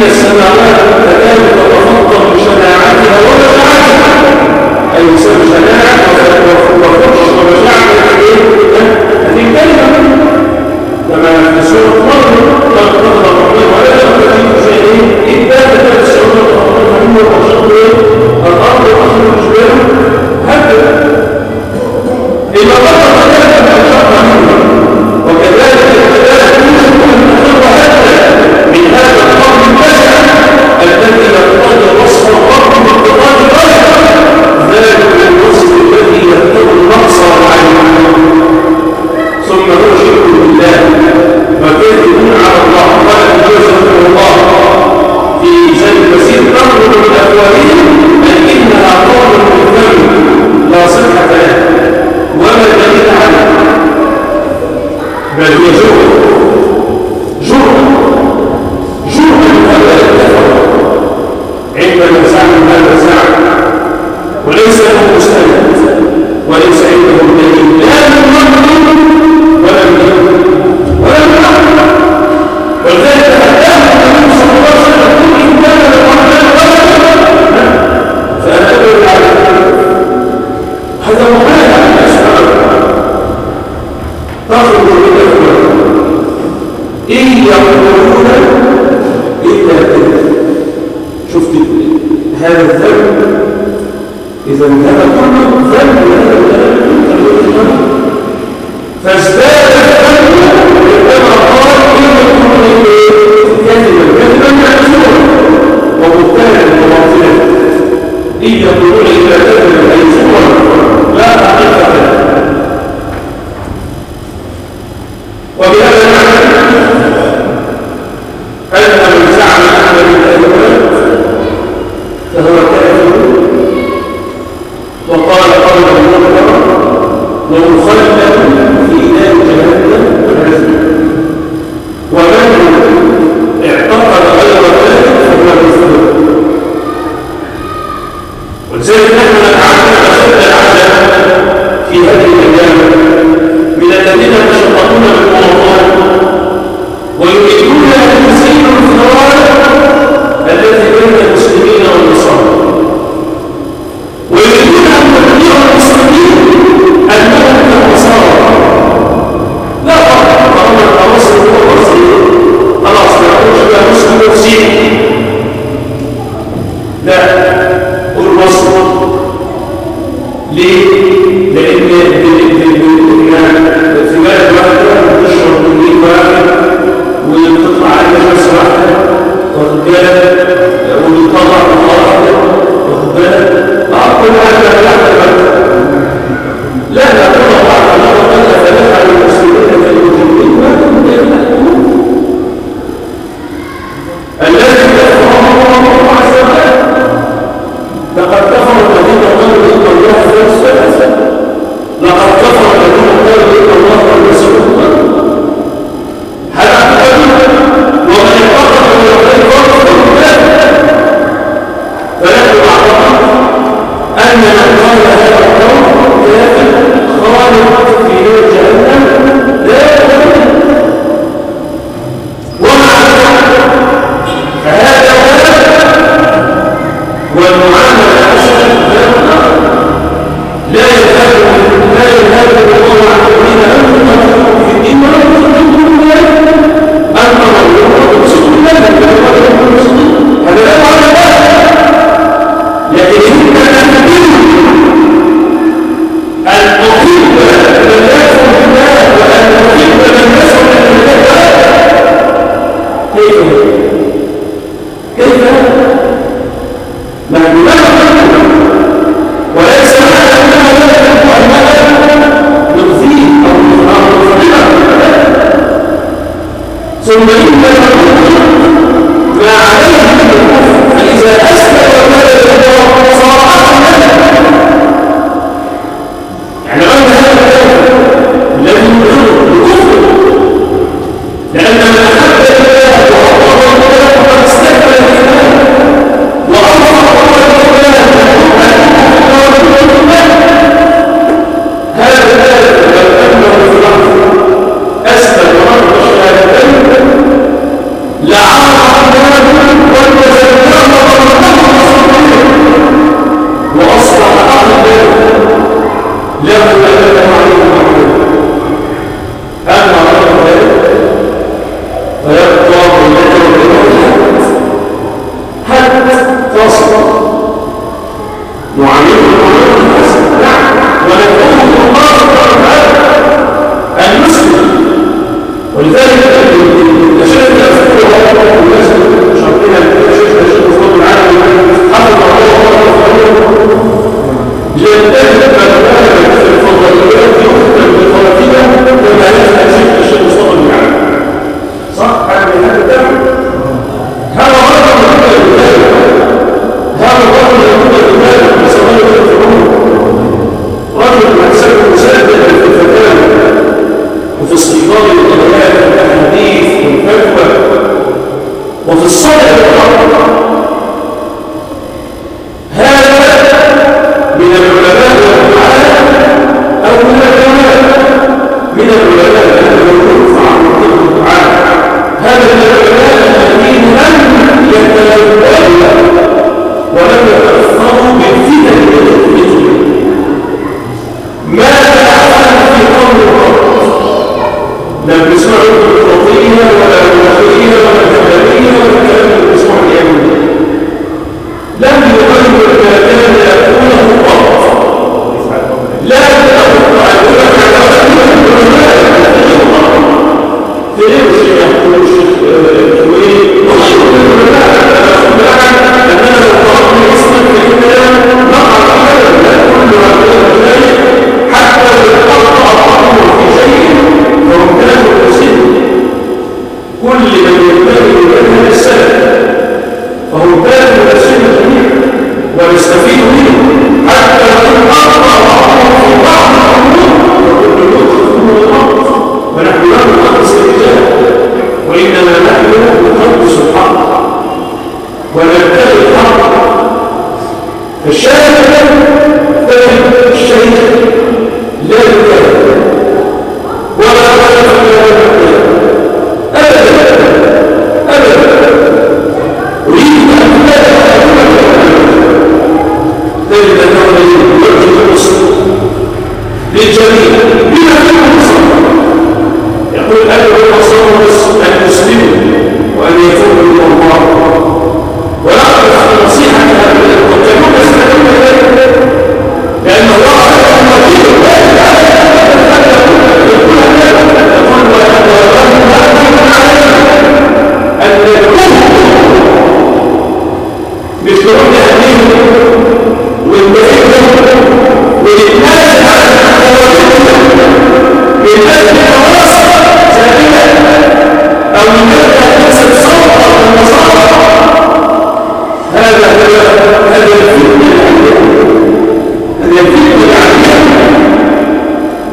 Yes. son Então, e também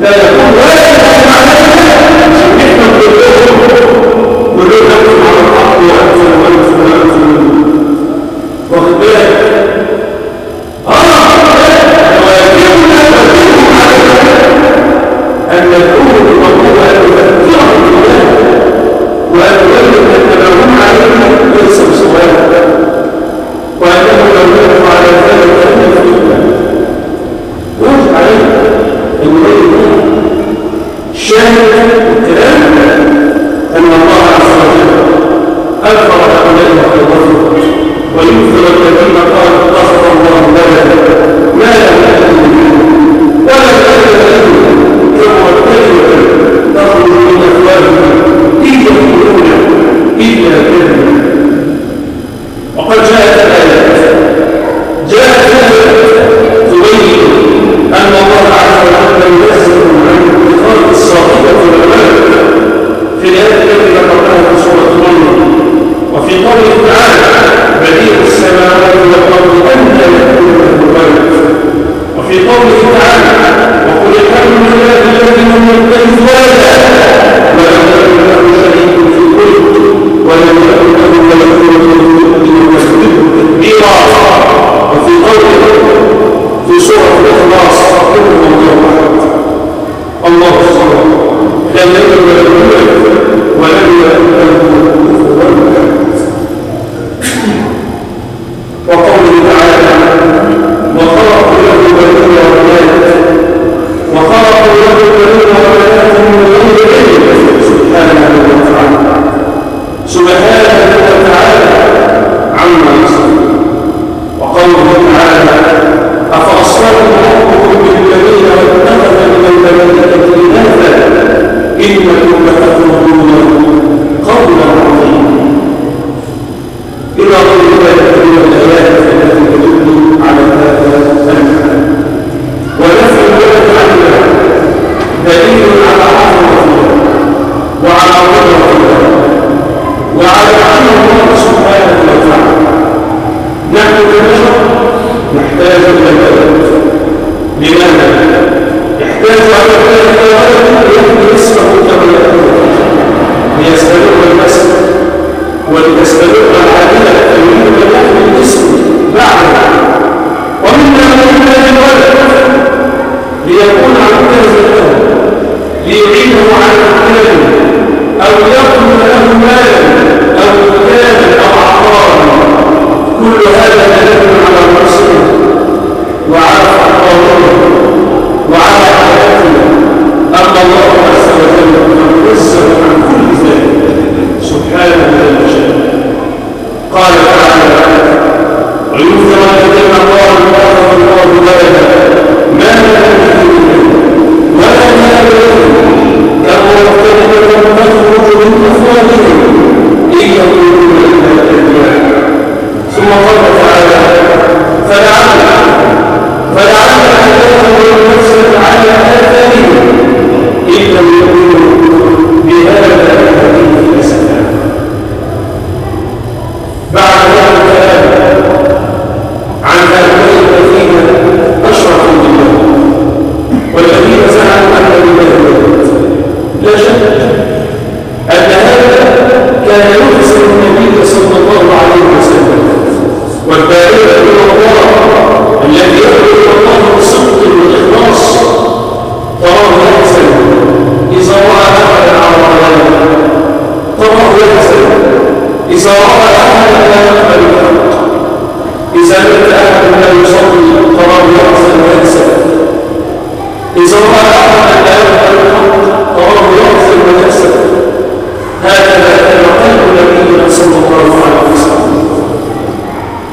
Pero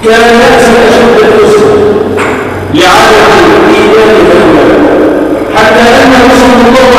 كان نفسا أشد الحزن لعدم إيمان ذنبه حتى أن رسول الله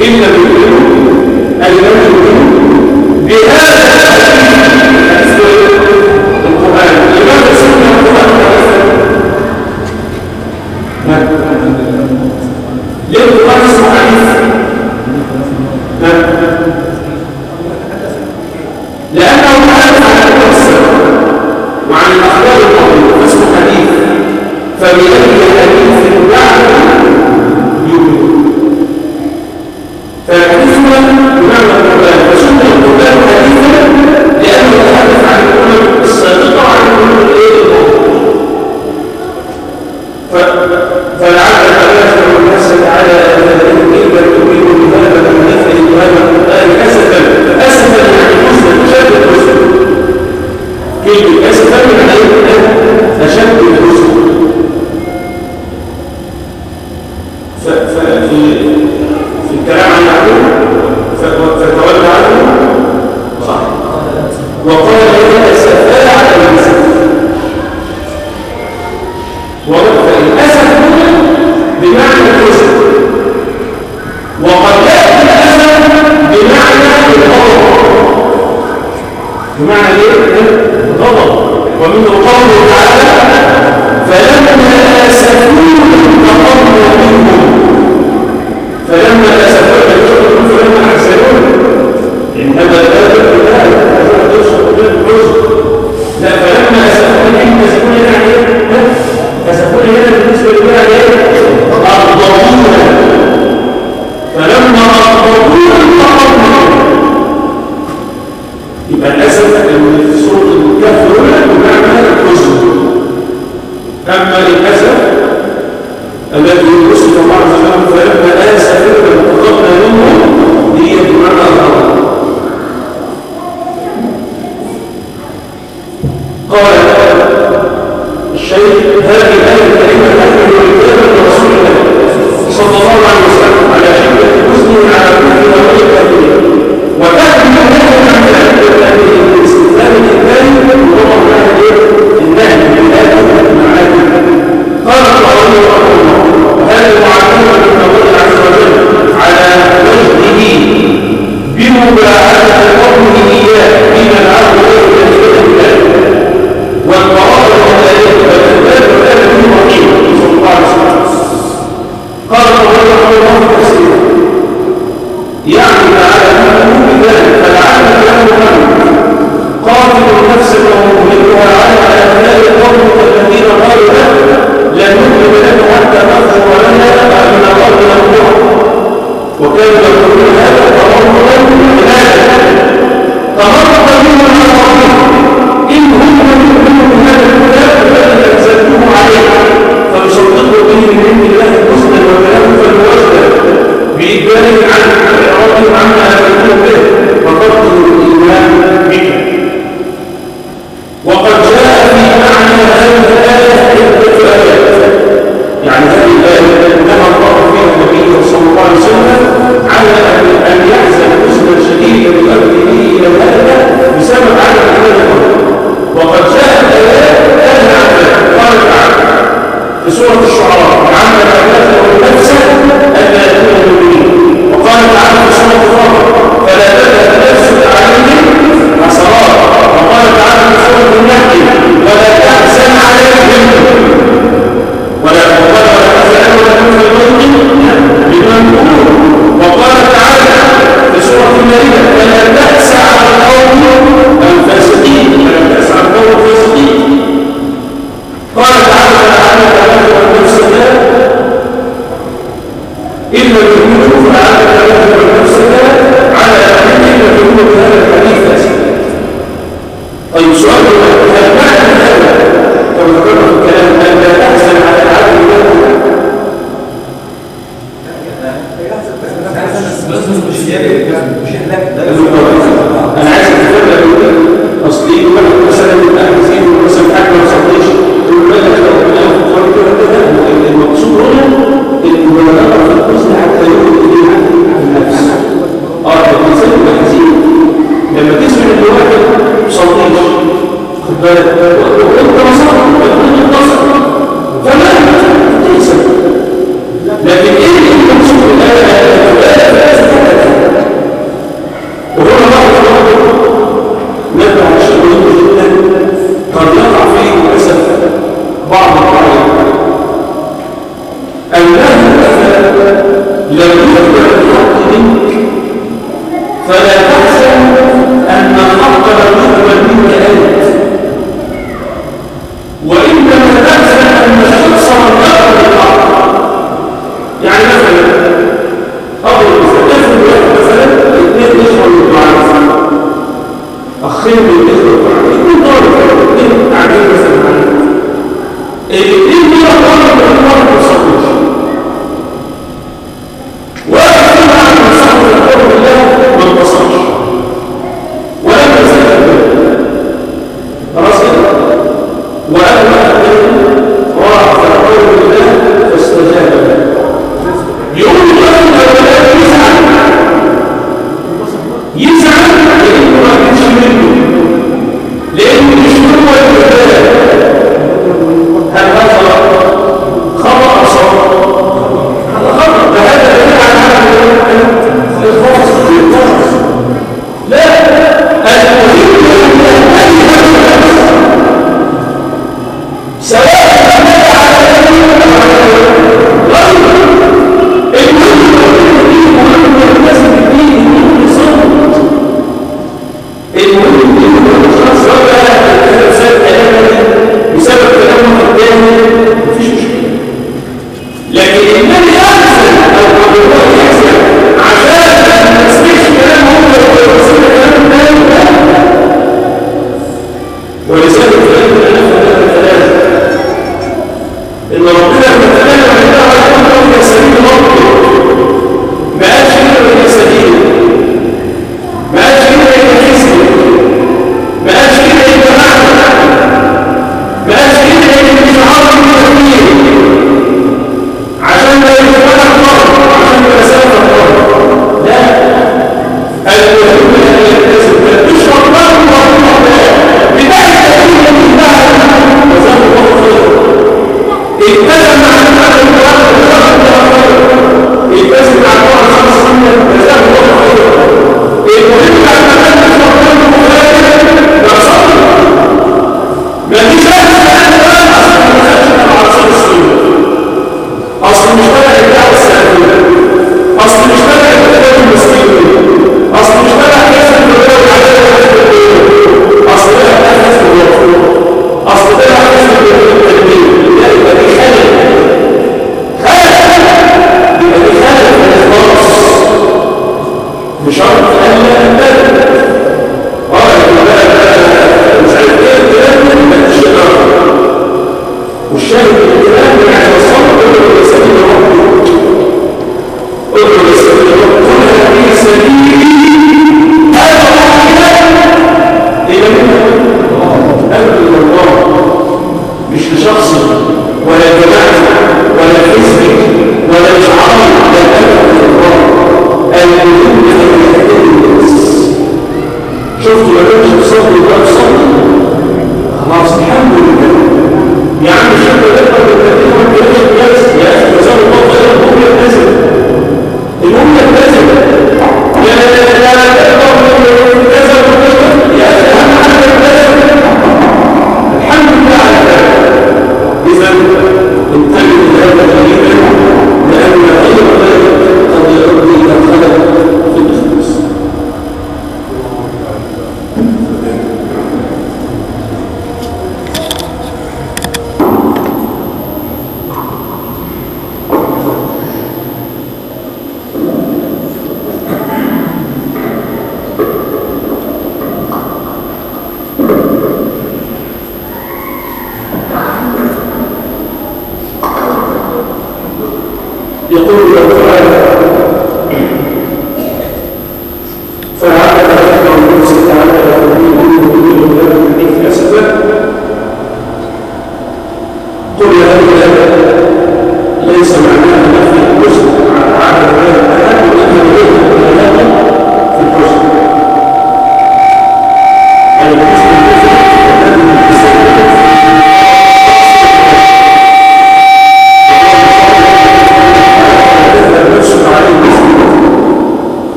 in the واحد مثلا يبقى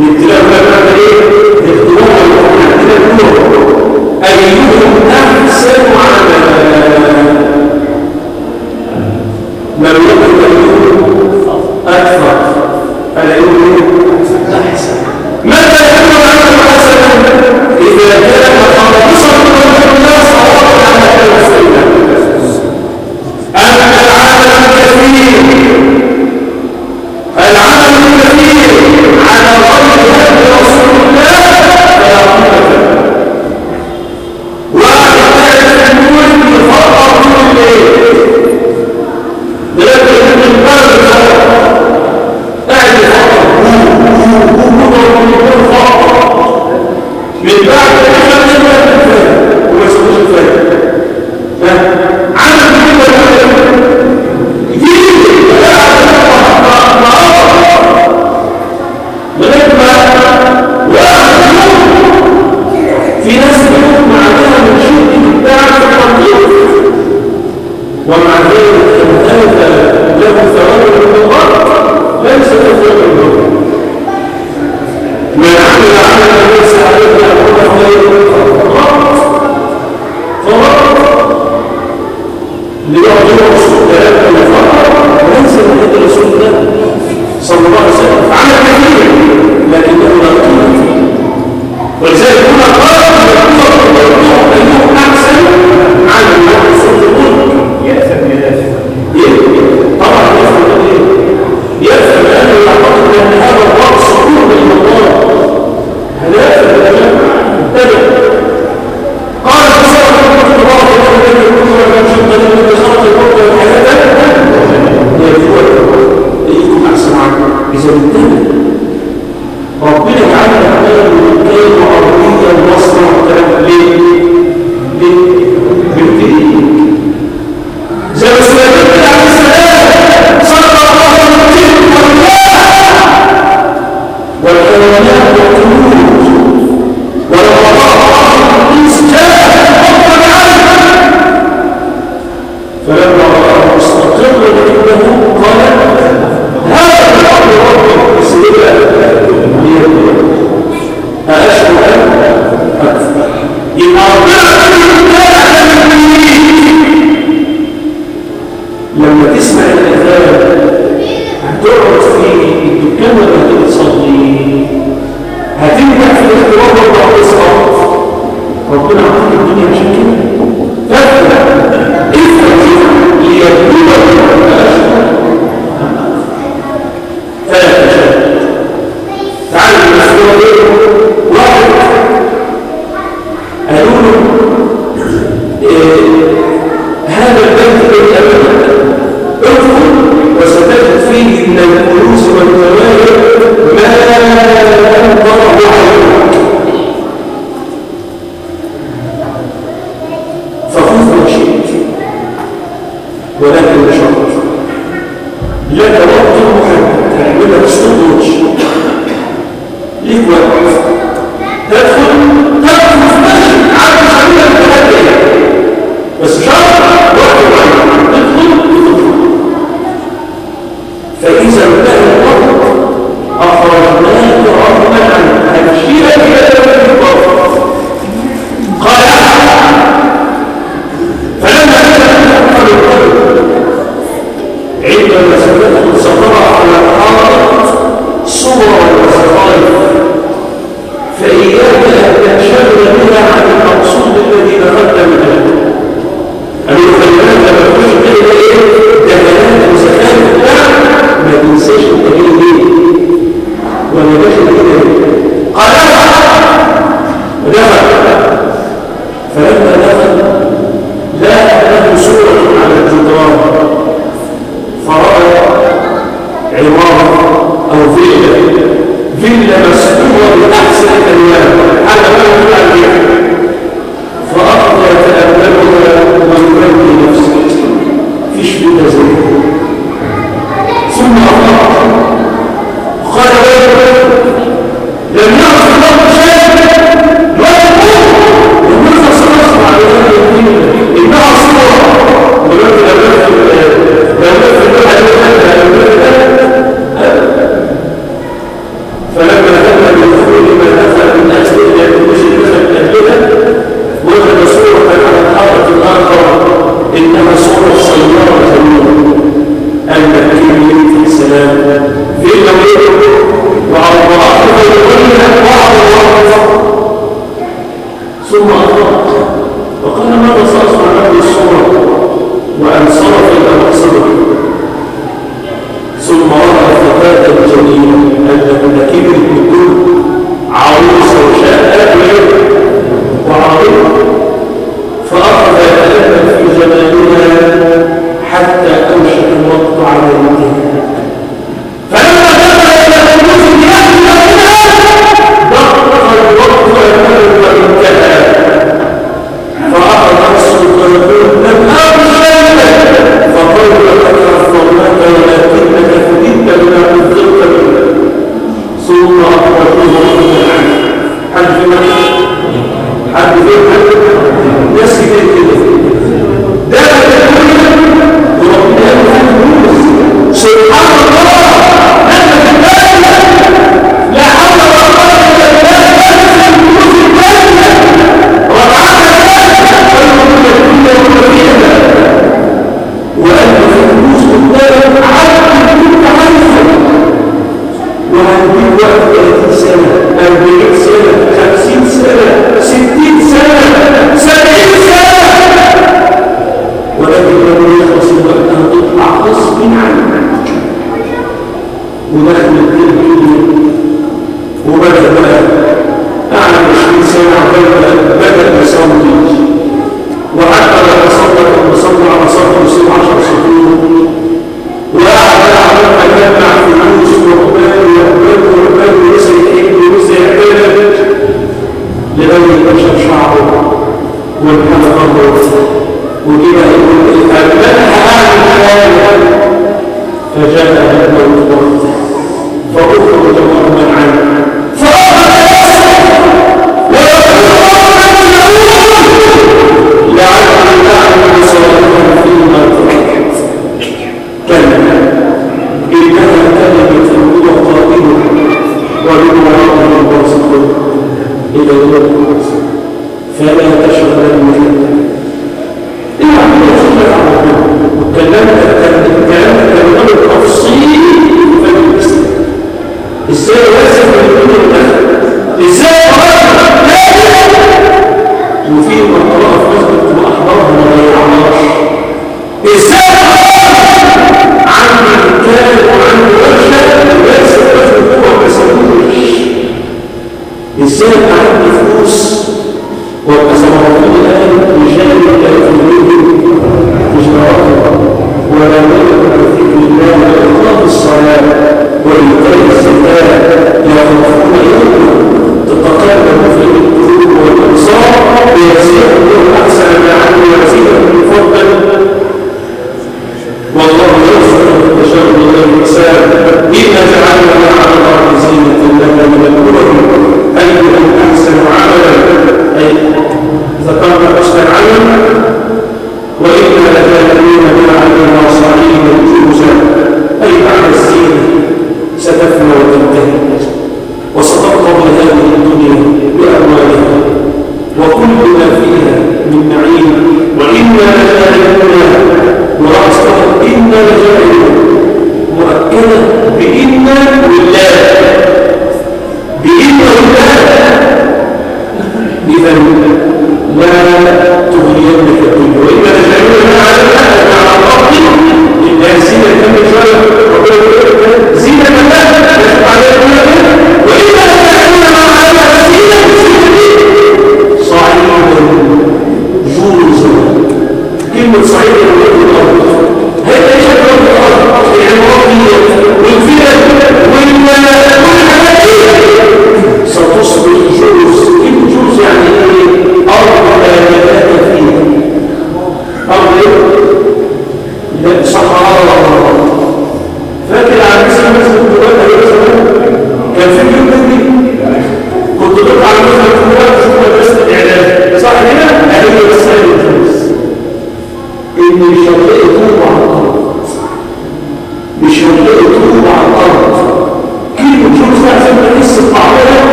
Biraz